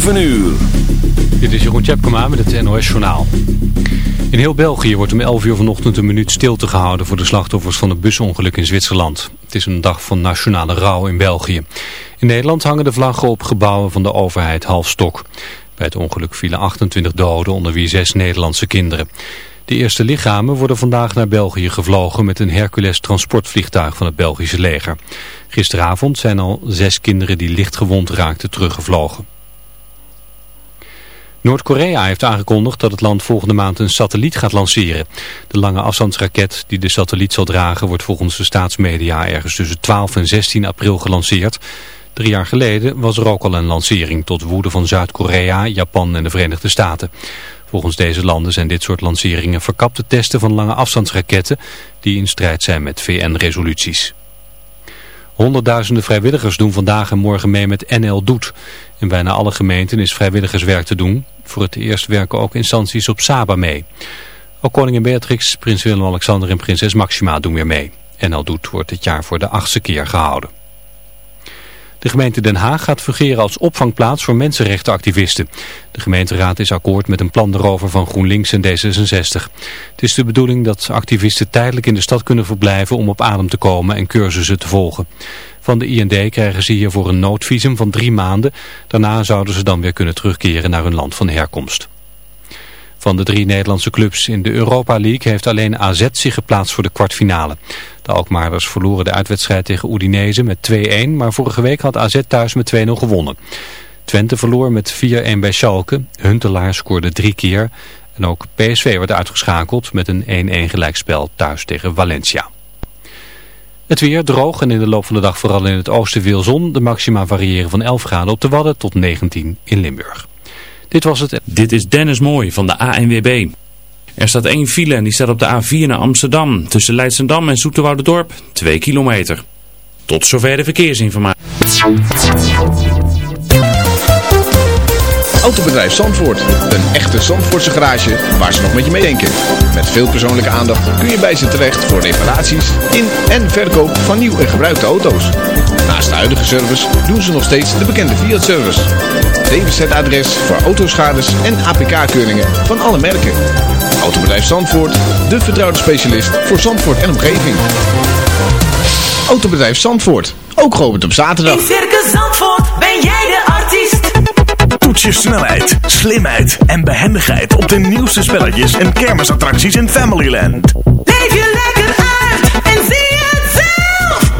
7 uur. Dit is Jeroen Tjepkema met het NOS Journaal. In heel België wordt om 11 uur vanochtend een minuut stilte gehouden voor de slachtoffers van het busongeluk in Zwitserland. Het is een dag van nationale rouw in België. In Nederland hangen de vlaggen op gebouwen van de overheid half stok. Bij het ongeluk vielen 28 doden, onder wie zes Nederlandse kinderen. De eerste lichamen worden vandaag naar België gevlogen met een Hercules transportvliegtuig van het Belgische leger. Gisteravond zijn al zes kinderen die licht gewond raakten teruggevlogen. Noord-Korea heeft aangekondigd dat het land volgende maand een satelliet gaat lanceren. De lange afstandsraket die de satelliet zal dragen wordt volgens de staatsmedia ergens tussen 12 en 16 april gelanceerd. Drie jaar geleden was er ook al een lancering tot woede van Zuid-Korea, Japan en de Verenigde Staten. Volgens deze landen zijn dit soort lanceringen verkapte testen van lange afstandsraketten die in strijd zijn met VN-resoluties. Honderdduizenden vrijwilligers doen vandaag en morgen mee met NL Doet. In bijna alle gemeenten is vrijwilligerswerk te doen. Voor het eerst werken ook instanties op Saba mee. Ook koningin Beatrix, prins Willem-Alexander en prinses Maxima doen weer mee. NL Doet wordt dit jaar voor de achtste keer gehouden. De gemeente Den Haag gaat fungeren als opvangplaats voor mensenrechtenactivisten. De gemeenteraad is akkoord met een plan erover van GroenLinks en D66. Het is de bedoeling dat activisten tijdelijk in de stad kunnen verblijven om op adem te komen en cursussen te volgen. Van de IND krijgen ze hiervoor een noodvisum van drie maanden. Daarna zouden ze dan weer kunnen terugkeren naar hun land van herkomst. Van de drie Nederlandse clubs in de Europa League heeft alleen AZ zich geplaatst voor de kwartfinale. De Alkmaarders verloren de uitwedstrijd tegen Udinese met 2-1, maar vorige week had AZ thuis met 2-0 gewonnen. Twente verloor met 4-1 bij Schalke, Huntelaar scoorde drie keer en ook PSV werd uitgeschakeld met een 1-1 gelijkspel thuis tegen Valencia. Het weer droog en in de loop van de dag vooral in het oosten veel zon. De maxima variëren van 11 graden op de Wadden tot 19 in Limburg. Dit was het. Dit is Dennis Mooi van de ANWB. Er staat één file en die staat op de A4 naar Amsterdam. Tussen Leidsendam en Zoeterwoudendorp 2 kilometer. Tot zover de verkeersinformatie. Autobedrijf Zandvoort. Een echte Zandvoortse garage waar ze nog met je meedenken. Met veel persoonlijke aandacht kun je bij ze terecht voor reparaties in en verkoop van nieuw en gebruikte auto's. Naast de huidige service doen ze nog steeds de bekende Fiat-service. DWZ-adres voor autoschades en APK-keuringen van alle merken. Autobedrijf Zandvoort, de vertrouwde specialist voor Zandvoort en omgeving. Autobedrijf Zandvoort, ook geopend op zaterdag. In Circus Zandvoort ben jij de artiest. Toets je snelheid, slimheid en behendigheid op de nieuwste spelletjes en kermisattracties in Familyland. Leef je lekker uit en zie het zelf.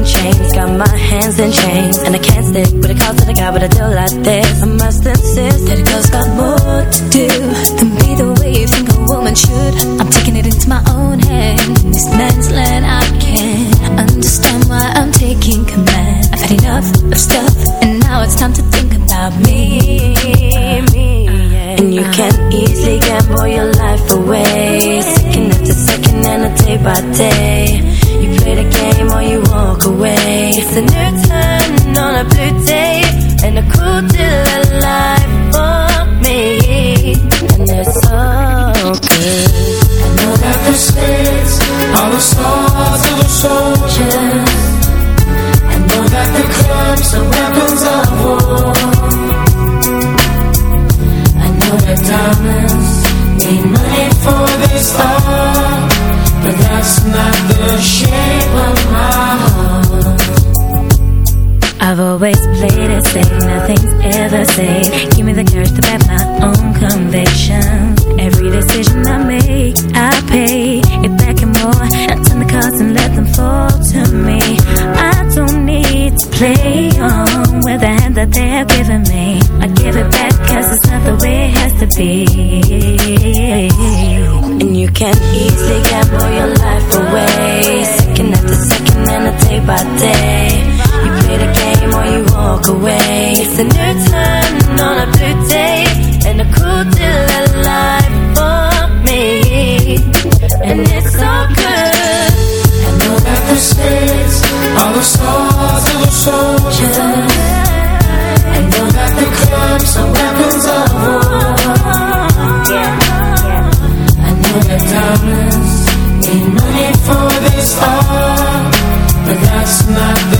in chains, got my hands in chains. And I can't stick with a call to the guy with a deal like this. I must insist that a girl's got more to do that's not the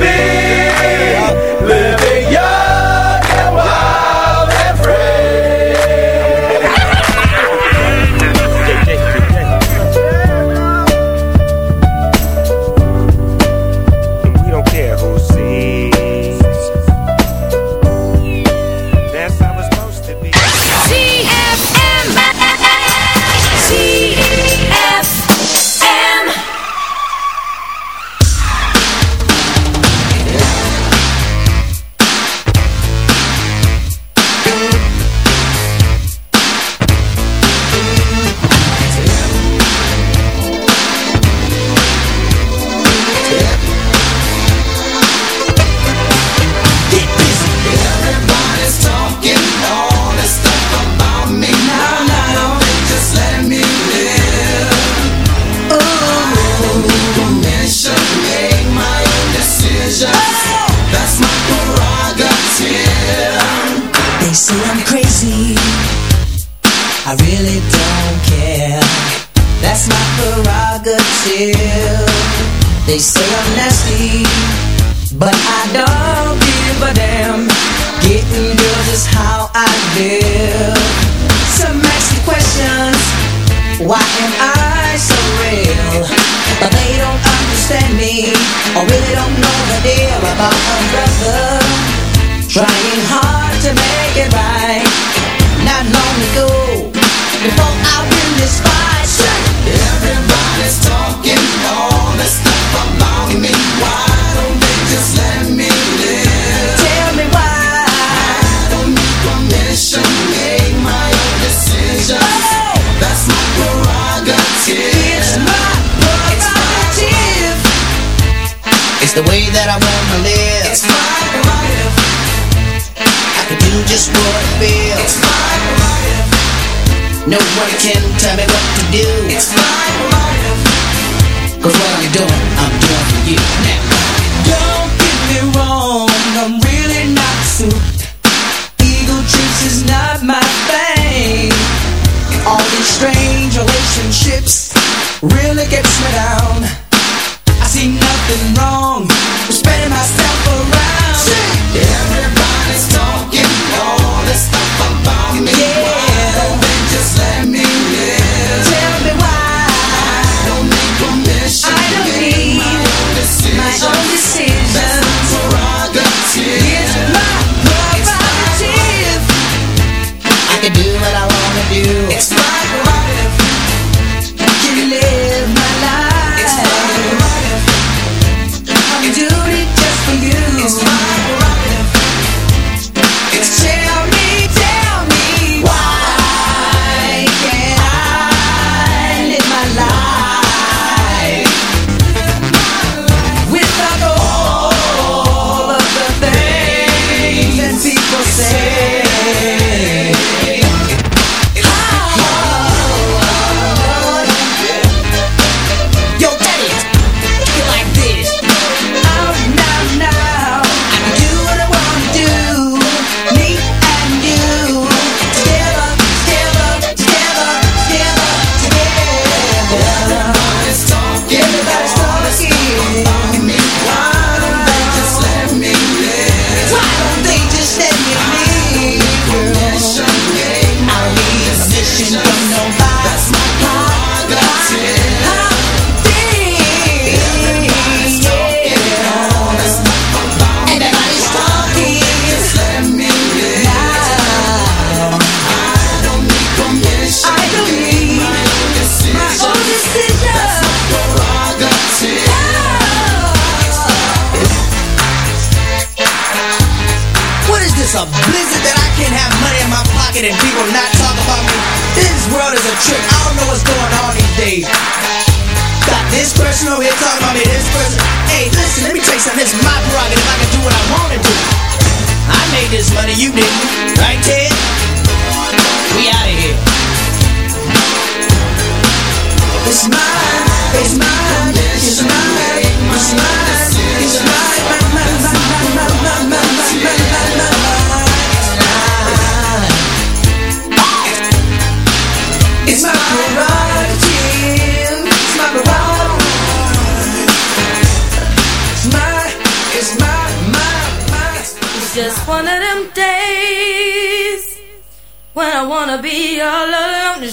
be.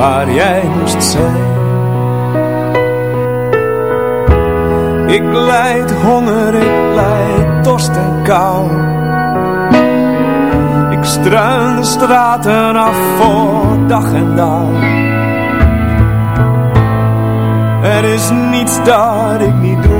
Waar jij moest zijn. Ik leid honger, ik leid dorst en kou. Ik struin de straten af voor dag en dauw. Er is niets dat ik niet doe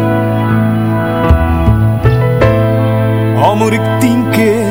Moet ik tien keer